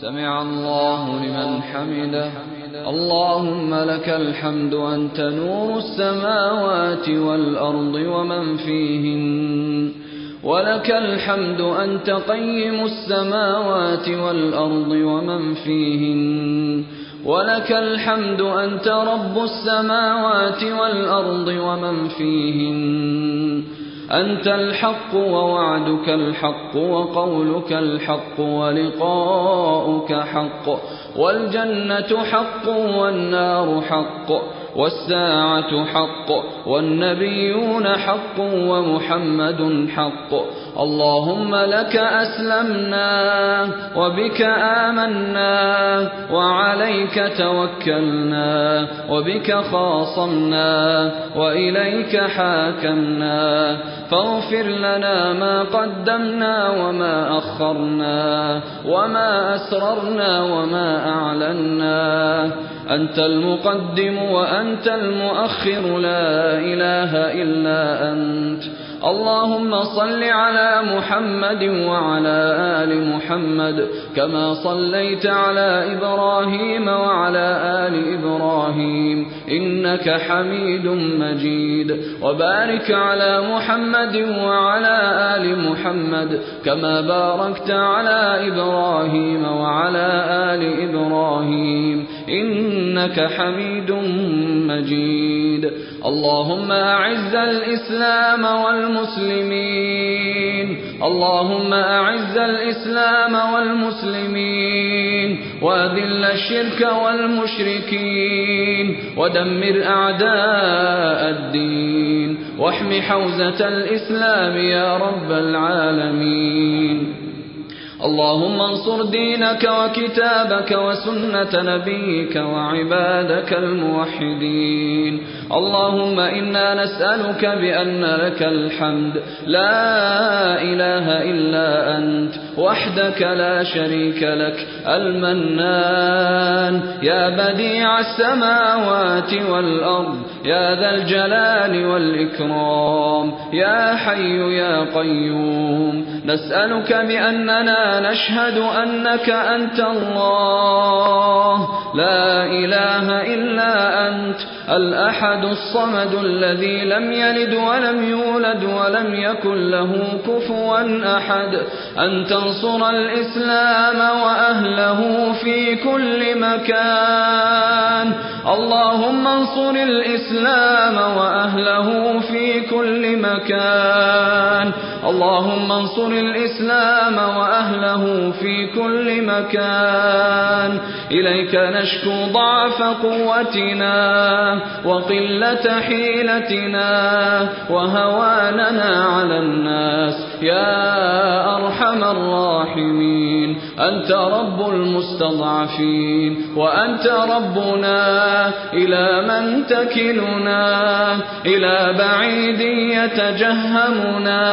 سمع الله لمن حمده. اللهم لك الحمد أنت نور السماوات والأرض ومن فيهن. ولك الحمد أنت قيم السماوات والأرض ومن فيهن. ولك الحمد أنت رب السماوات والأرض ومن فيهن. أنت الحق ووعدك الحق وقولك الحق ولقاؤك حق والجنة حق والنار حق والساعة حق والنبيون حق ومحمد حق. اللهم لك أسلمنا وبك آمنا وعليك توكلنا وبك خاصمنا وإليك حاكمنا. فاغفر لنا ما قدمنا وما أخرنا وما أسررنا وما أعلنا. أنت المقدم وأنت المؤخر لا إله إلا أنت. اللهم صل على محمد وعلى آل محمد كما صليت على إبراهيم وعلى آل إبراهيم إنك حميد مجيد. وبارك على محمد وعلى آل محمد كما باركت على إبراهيم وعلى آل إبراهيم. إنك حميد مجيد. اللهم أعز الإسلام والمسلمين. اللهم أعز الإسلام والمسلمين. وأذل الشرك والمشركين. ودمر أعداء الدين. واحم حوزة الإسلام يا رب العالمين. اللهم انصر دينك وكتابك وسنة نبيك وعبادك الموحدين. اللهم إنا نسألك بأن لك الحمد. لا إله إلا أنت. وحدك لا شريك لك. المنان. يا بديع السماوات والأرض. يا ذا الجلال والإكرام. يا حي يا قيوم. نسألك بأننا نشهد أنك أنت الله. لا إله إلا أنت الأحد الصمد الذي لم يلد ولم يولد ولم يكن له كفوا أحد. أن تنصر الإسلام وأهله في كل مكان. اللهم انصر الإسلام وأهله في كل مكان. اللهم انصر الإسلام وأهله في كل مكان. إليك نشكو ضعف قوتنا وقلة حيلتنا وهواننا على الناس. يا أرحم الراحمين. أنت رب المستضعفين وأنت ربنا إلى من تكلنا إلى بعيد يتجهمنا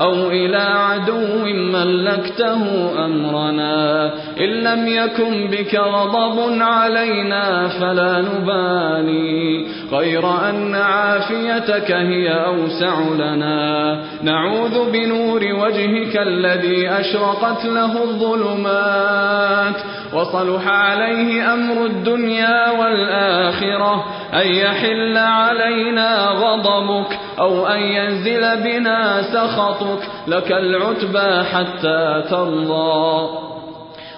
أو إلى عدو ملكته أمرنا إن لم يكن بك غضب علينا فلا نبالي غير أن عافيتك هي أوسع لنا نعوذ بنور وجهك الذي أشرقت له الظلمات. وصلح عليه أمر الدنيا والآخرة. أن يحل علينا غضبك أو أن ينزل بنا سخطك. لك العتبى حتى ترضى.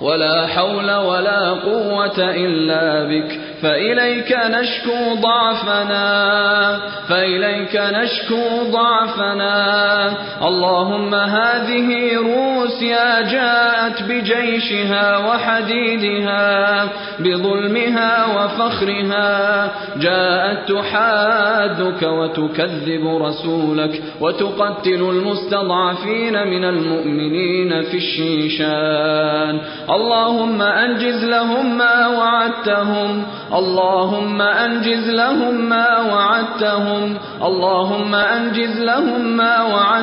ولا حول ولا قوة إلا بك. فإليك نشكو ضعفنا فإليك نشكو ضعفنا. اللهم هذه روسيا جاءت بجيشها وحديدها بظلمها وفخرها. جاءت تحادك وتكذب رسولك وتقتل المستضعفين من المؤمنين في الشيشان. اللهم أنجز لهم ما وعدتهم. اللهم أنجز لهم ما وعدتهم. اللهم أنجز لهم ما وعدتهم.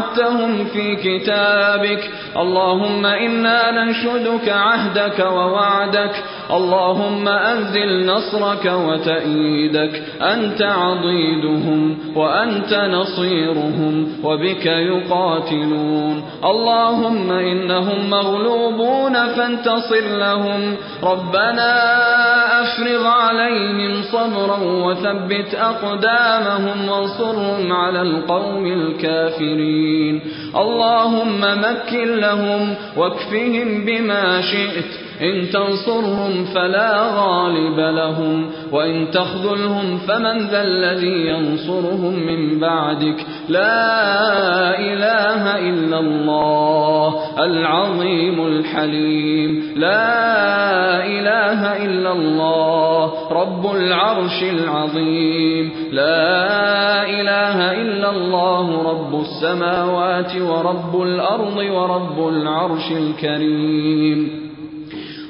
في كتابك. اللهم إنا ننشدك عهدك ووعدك. اللهم أنزل نصرك وتأييدك. أنت عضيدهم وأنت نصيرهم وبك يقاتلون. اللهم إنهم مغلوبون فانتصر لهم. ربنا أفرغ عليهم صبرا وثبت أقدامهم وانصرهم على القوم الكافرين. اللهم مكن لهم واكفهم بما شئت. إن تنصرهم فلا غالب لهم وإن تخذلهم فمن ذا الذي ينصرهم من بعدك. لا إله إلا الله العظيم الحليم. لا إله إلا الله رب العرش العظيم. لا إله إلا الله رب السماوات ورب الأرض ورب العرش الكريم.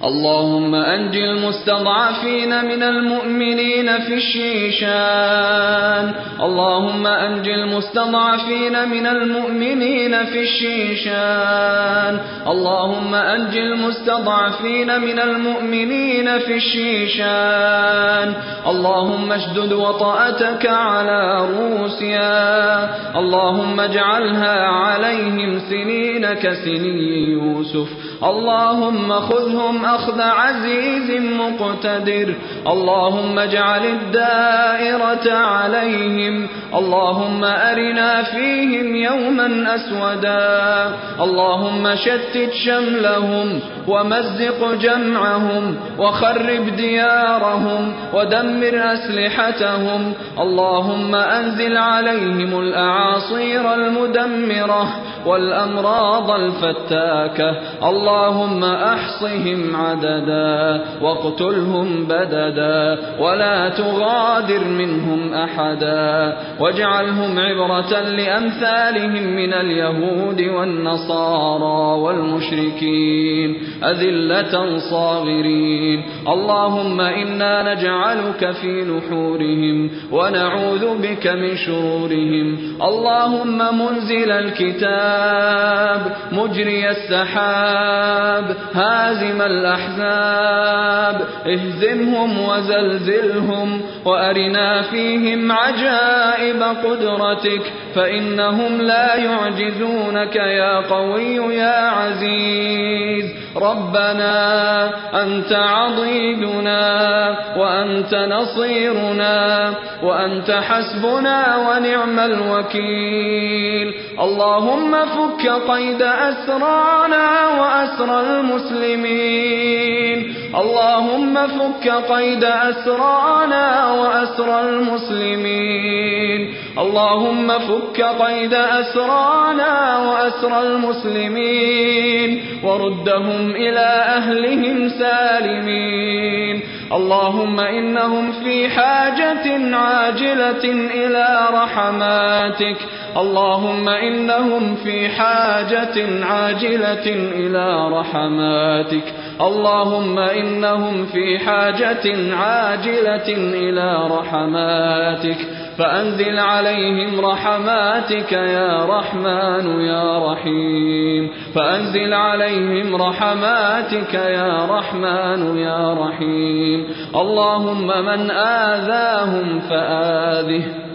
اللهم أنج المستضعفين من المؤمنين في الشيشان. اللهم أنج المستضعفين من المؤمنين في الشيشان. اللهم أنج المستضعفين من المؤمنين في الشيشان. اللهم اشدد وطأتك على روسيا. اللهم اجعلها عليهم سنين كسني يوسف. اللهم خذهم أخذ عزيز مقتدر. اللهم اجعل الدائرة عليهم. اللهم أرنا فيهم يوما أسودا. اللهم شتت شملهم ومزق جمعهم وخرب ديارهم ودمر أسلحتهم. اللهم أنزل عليهم الأعاصير المدمرة. والأمراض الفتاكة. اللهم أحصهم عددا واقتلهم بددا ولا تغادر منهم أحدا. واجعلهم عبرة لأمثالهم من اليهود والنصارى والمشركين. أذلة صاغرين. اللهم إنا نجعلك في نحورهم ونعوذ بك من شرورهم. اللهم منزل الكتاب مجري السحاب هازم الأحزاب. اهزمهم وزلزلهم وأرنا فيهم عجائب قدرتك فإنهم لا يعجزونك يا قوي يا عزيز. ربنا أنت عضيدنا وأنت نصيرنا وأنت حسبنا ونعم الوكيل. اللهم فك قيد أسرانا وأسر المسلمين. اللهم فك قيد أسرانا وأسر المسلمين. اللهم فك قيد أسرانا وأسر المسلمين وردهم إلى أهلهم سالمين. اللهم إنهم في حاجة عاجلة إلى رحماتك. اللهم إنهم في حاجة عاجلة إلى رحماتك. اللهم إنهم في حاجة عاجلة إلى رحماتك فأنزل عليهم رحماتك يا رحمن يا رحيم فأنزل عليهم رحماتك يا رحمن يا رحيم. اللهم من آذاهم فآذه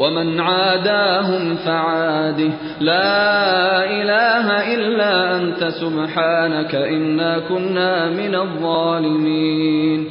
ومن عاداهم فعاده. لا إله إلا أنت سبحانك إنا كنا من الظالمين.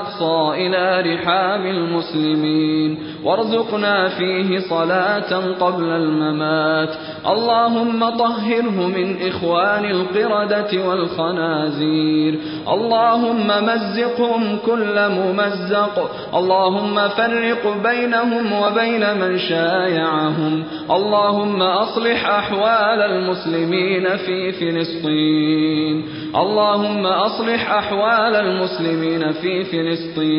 إلى رحاب المسلمين. وارزقنا فيه صلاة قبل الممات. اللهم طهره من إخوان القردة والخنازير. اللهم مزقهم كل ممزق. اللهم فرق بينهم وبين من شايعهم. اللهم أصلح أحوال المسلمين في فلسطين. اللهم أصلح أحوال المسلمين في فلسطين.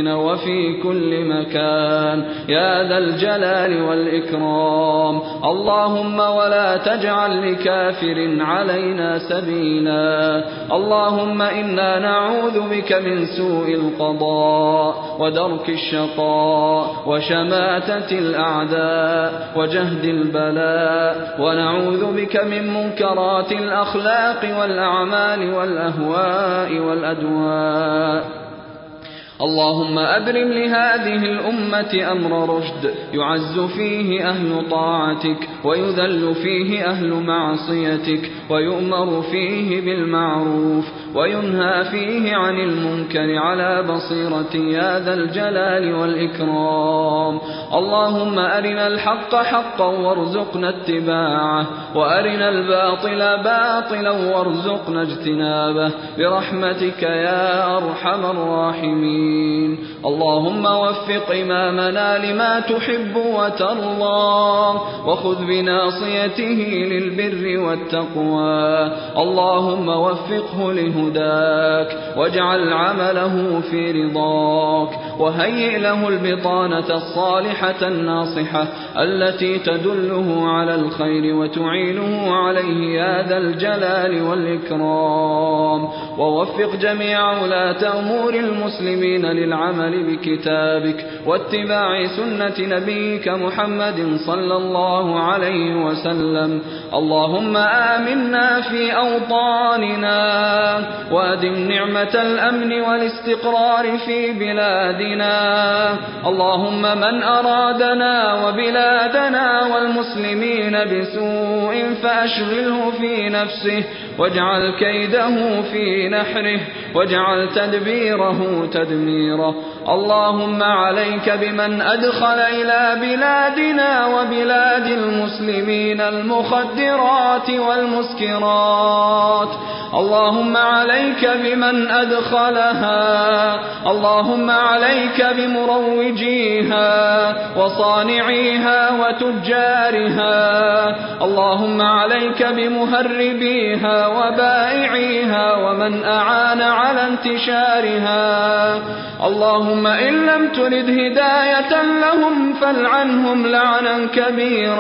وفي كل مكان. يا ذا الجلال والإكرام. اللهم ولا تجعل لكافر علينا سبيلا. اللهم إنا نعوذ بك من سوء القضاء ودرك الشقاء وشماتة الأعداء وجهد البلاء. ونعوذ بك من منكرات الأخلاق والأعمال والأهواء والأدواء. اللهم أبرم لهذه الأمة أمر رشد يعز فيه أهل طاعتك. ويذل فيه أهل معصيتك ويؤمر فيه بالمعروف وينهى فيه عن المنكر على بصيرة يا ذا الجلال والإكرام. اللهم أرنا الحق حقا وارزقنا اتباعه وأرنا الباطل باطلا وارزقنا اجتنابه. برحمتك يا أرحم الراحمين. اللهم وفق إمامنا لما تحب وترضى وخذ بناصيته للبر والتقوى. اللهم وفقه لهداك واجعل عمله في رضاك وهيئ له البطانة الصالحة الناصحة التي تدله على الخير وتعينه عليه يا ذا الجلال والإكرام. ووفق جميع ولاة أمور المسلمين للعمل بكتابك واتباع سنة نبيك محمد صلى الله عليه وسلم. اللهم آمنا في أوطاننا وأدم نعمة الأمن والاستقرار في بلادنا. اللهم من أرادنا وبلادنا والمسلمين بسوء فأشغله في نفسه. واجعل كيده في نحره. واجعل تدبيره تدميره. اللهم عليك بمن أدخل إلى بلادنا وبلاد المسلمين المخدرات والمسكرات. اللهم عليك بمن أدخلها اللهم عليك بمروجيها وصانعيها وتجارها اللهم عليك بمهربيها وبائعيها ومن أعان على انتشارها. اللهم إن لم ترد هداية لهم فالعنهم لعنا كبيرا.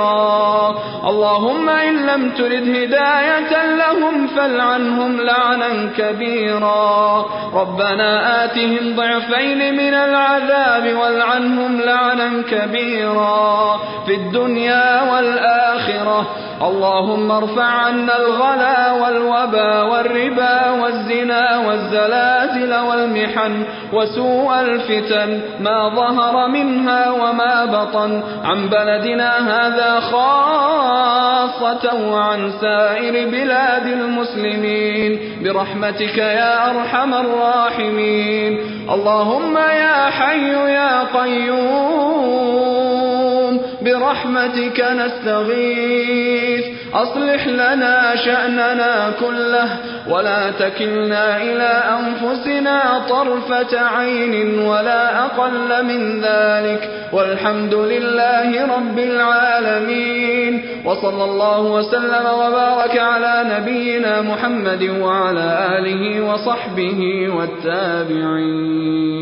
اللهم إن لم ترد هداية لهم فالعنهم لعنا كبيرا. ربنا آتهم ضعفين من العذاب والعنهم لعنا كبيرا. في الدنيا والآخرة. اللهم ارفع عنا الغلا والوبا والربا والزنا والزلازل والمحن وسوء الفتن ما ظهر منها وما بطن عن بلدنا هذا خاصة وعن سائر بلاد المسلمين برحمتك يا أرحم الراحمين اللهم يا حي يا قيوم برحمتك نستغيث. أصلح لنا شأننا كله ولا تكلنا إلى أنفسنا طرفة عين ولا أقل من ذلك. والحمد لله رب العالمين. وصلى الله وسلم وبارك على نبينا محمد وعلى آله وصحبه والتابعين.